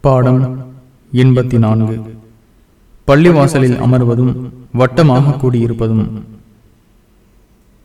பாடம் எண்பத்தி நான்கு. பள்ளிவாசலில் அமர்வதும் வட்டமாக கூடியிருப்பதும்